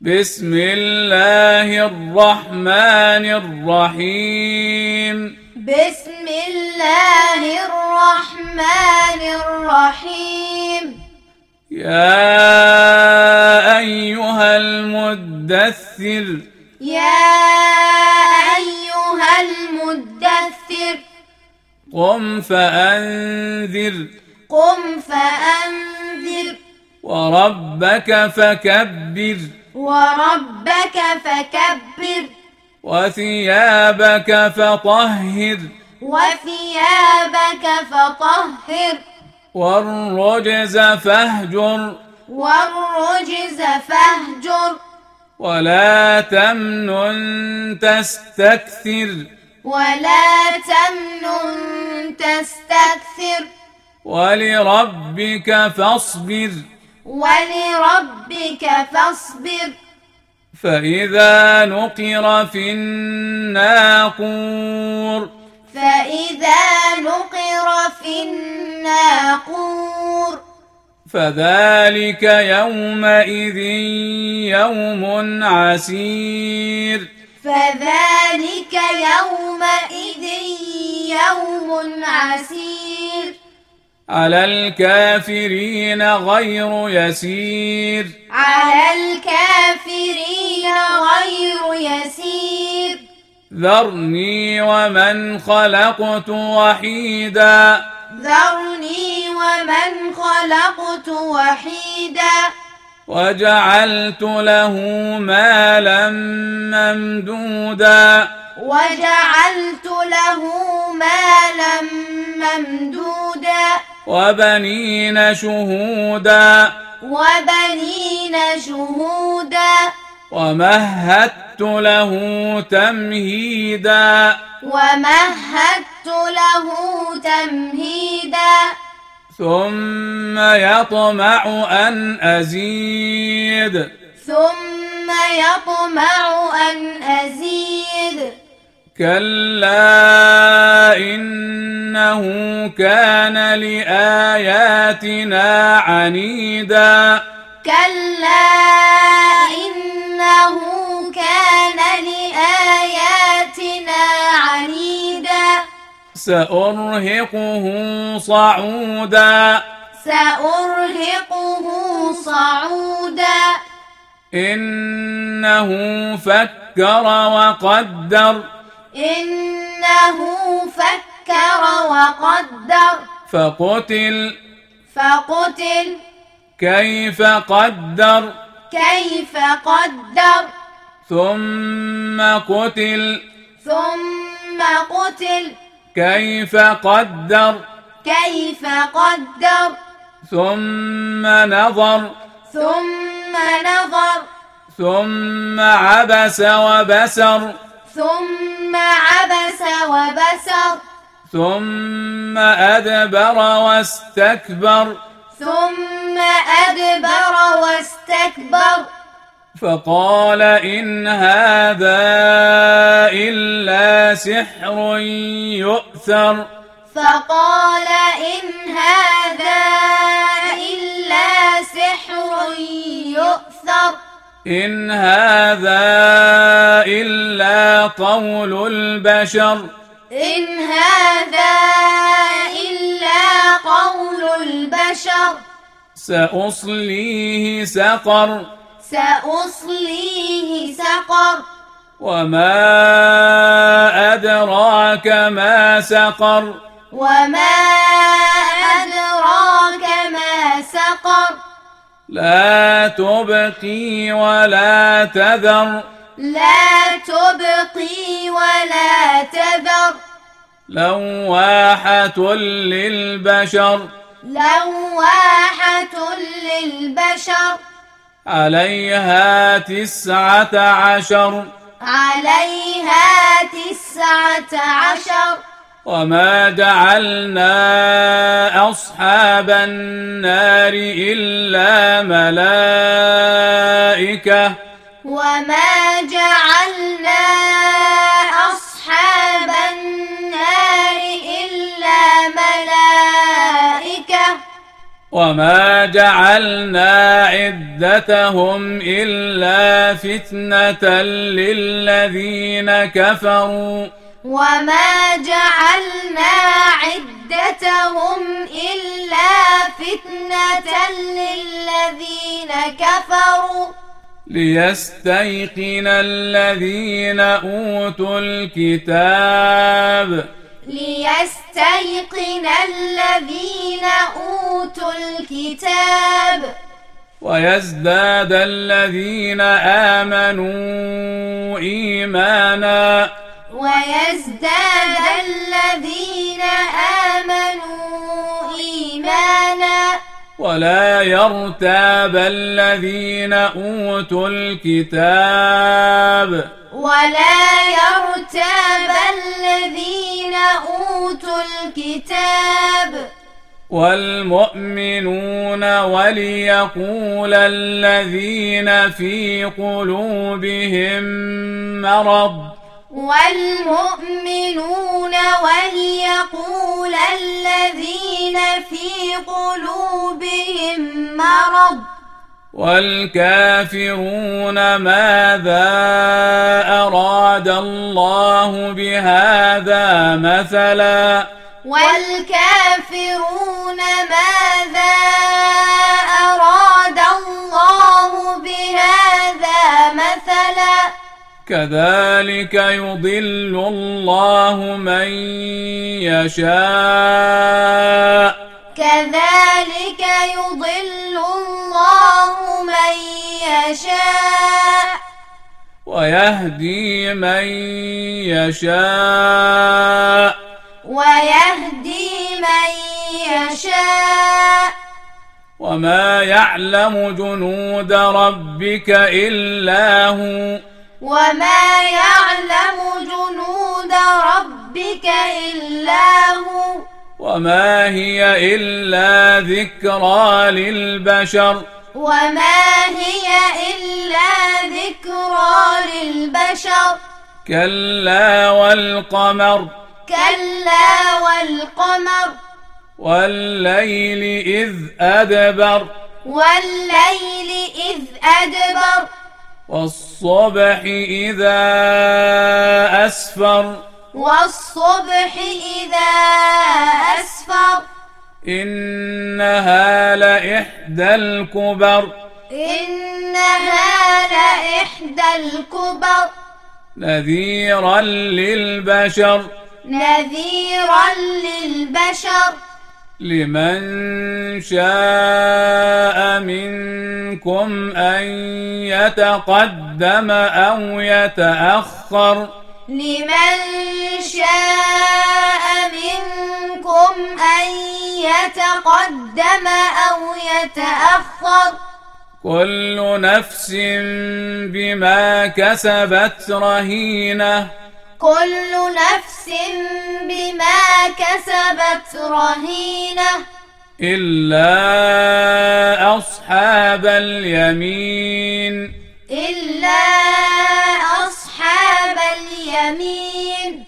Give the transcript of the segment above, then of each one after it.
بسم الله الرحمن الرحيم. بسم الله الرحمن الرحيم. يا أيها المدثر. يا أيها المدثر. قم فأنذر. قم فأنذر. وربك فكبر. وربك فكبر. وثيابك فطهر. وثيابك فطهر. والرجز فاهجر. والرجز فاهجر. ولا تمنن تستكثر. ولا تمنن تستكثر. ولربك فاصبر. ولربك فاصبر. فإذا نقر في الناقور. فإذا نقر في الناقور. فذلك يومئذ يوم عسير. فذلك يومئذ يوم عسير. على الكافرين غير يسير. على الكافرين غير يسير. ذرني ومن خلقت وحيدا. ذرني ومن خلقت وحيدا. وجعلت له مالا ممدودا. وجعلت له مالا ممدودا. وبنين شهودا. وبنين شهودا. ومهدت له تمهيدا. ومهدت له تمهيدا. ثم يطمع أن أزيد. ثم يطمع أن أزيد. كلا إنه كان لآياتنا عنيدا. كلا إنه كان لآياتنا عنيدا. سأرهقه صعودا. سأرهقه صعودا. إنه فكر وقدر. إنه فكر وقدر. فقتل فقتل. كيف قدر. كيف قدر. ثم قتل. ثم قتل. كيف قدر. كيف قدر. ثم نظر. ثم نظر. ثم عبس وبسر. ثم عبس وبسر. ثم أدبر واستكبر. ثم أدبر واستكبر. فقال إن هذا إلا سحر يؤثر. فقال إن هذا إلا سحر يؤثر. إن هذا إلا قول البشر. إن هذا إلا قول البشر؟ سأصليه سقر. سأصليه سقر. وما أدراك ما سقر. وما أدراك ما سقر. لا تبقي ولا تذر. لا تبقي ولا تذر. لواحة للبشر. لواحة للبشر. عليها تسعة عشر. عليها تسعة عشر. وما جعلنا أصحاب النار إلا ملائكة. وما جعلنا عدتهم إلا فتنة للذين كفروا. وما جعلنا عدتهم إلا فتنة للذين كفروا. ليستيقن الذين أوتوا الكتاب. ليستيقن الذين أوتوا الكتاب. ويزداد الذين آمنوا إيمانا. ويزداد الذين آمنوا إيمانا. ولا يرتاب الذين أوتوا الكتاب. والمؤمنون وليقول الذين في قلوبهم مرض والمؤمنون وليقول الذين في قلوبهم مرض والكافرون ماذا أراد الله بهذا مثلا ماذا أراد الله بهذا مثلا؟ كذلك يضل الله من يشاء. كذلك يضل الله من يشاء. ويهدي من يشاء. ويهدي يشاء. وما يعلم جنود ربك إلا هو. وما يعلم جنود ربك إلا هو. وما هي إلا ذكرى للبشر. وما هي إلا ذكرى للبشر. كلا والقمر. كلا والقمر. والليل إذ أدبر. والليل إذ أدبر. والصبح إذا أسفر. والصبح إذا أسفر. إنها لإحدى الكبر. إنها لإحدى الكبر. نذيرا للبشر. نذيرا للبشر. لمن شاء منكم أن يتقدم أو يتأخر. لمن شاء منكم أن يتقدم أو يتأخر. كل نفس بما كسبت رهينة. كل نفس بما كسبت رهينة. إلا أصحاب اليمين. إلا أصحاب اليمين.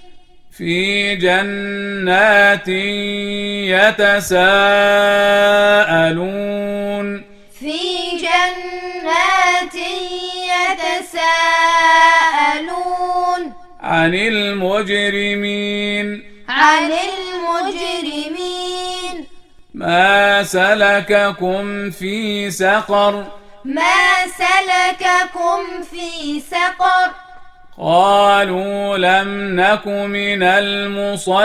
في جنات يتساءلون. عن المجرمين. عن المجرمين. ما سلككم في سقر. ما سلككم في سقر. قالوا لم نك من المصلين.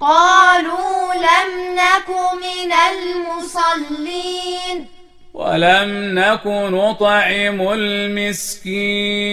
قالوا لم نك من المصلين. ولم نك نطعم المسكين.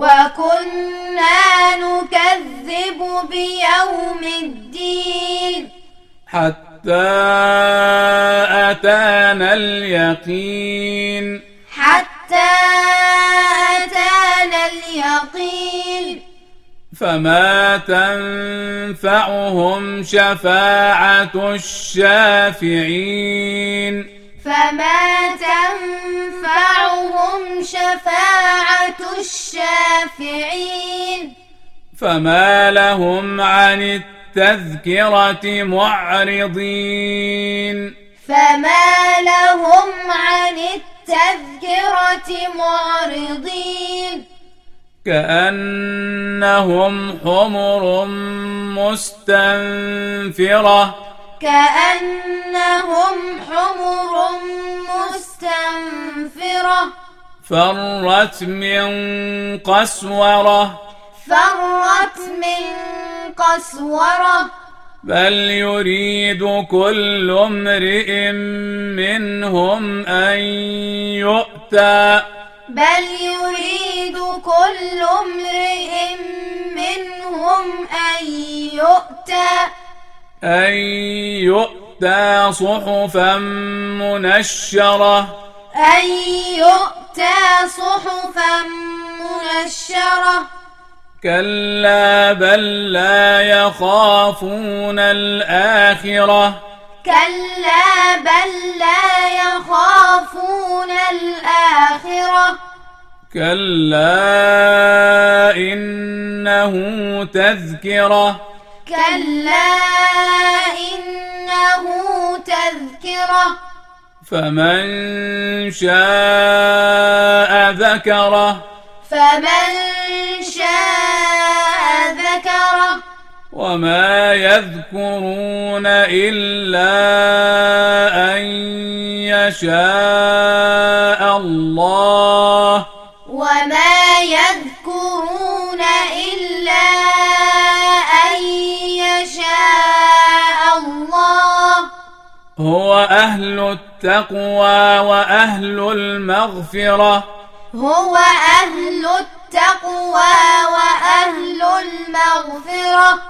وكنا نكذب بيوم الدين. حتى أتانا اليقين. حتى أتانا اليقين. فما تنفعهم شفاعة الشافعين. فما تنفعهم شفاعة الشافعين. فما لهم عن التذكرة معرضين. فما لهم عن التذكرة معرضين. كأنهم حمر مستنفرة. كأنهم حمر مستنفرة. فرت من قسورة. فرت من قسورة. بل يريد كل امرئ منهم أن يؤتى. بل يريد كل امرئ منهم أن يؤتى. أن يؤتى صحفا منشرة أن يؤتى صحفا منشرة كلا بل لا يخافون الآخرة كلا بل لا يخافون الآخرة كلا إنه تذكرة كلا إنه تذكرة فمن شاء ذكره فمن شاء ذكره وما يذكرون إلا أن يشاء الله هو أهل التقوى وأهل المغفرة. هو أهل التقوى وأهل المغفرة.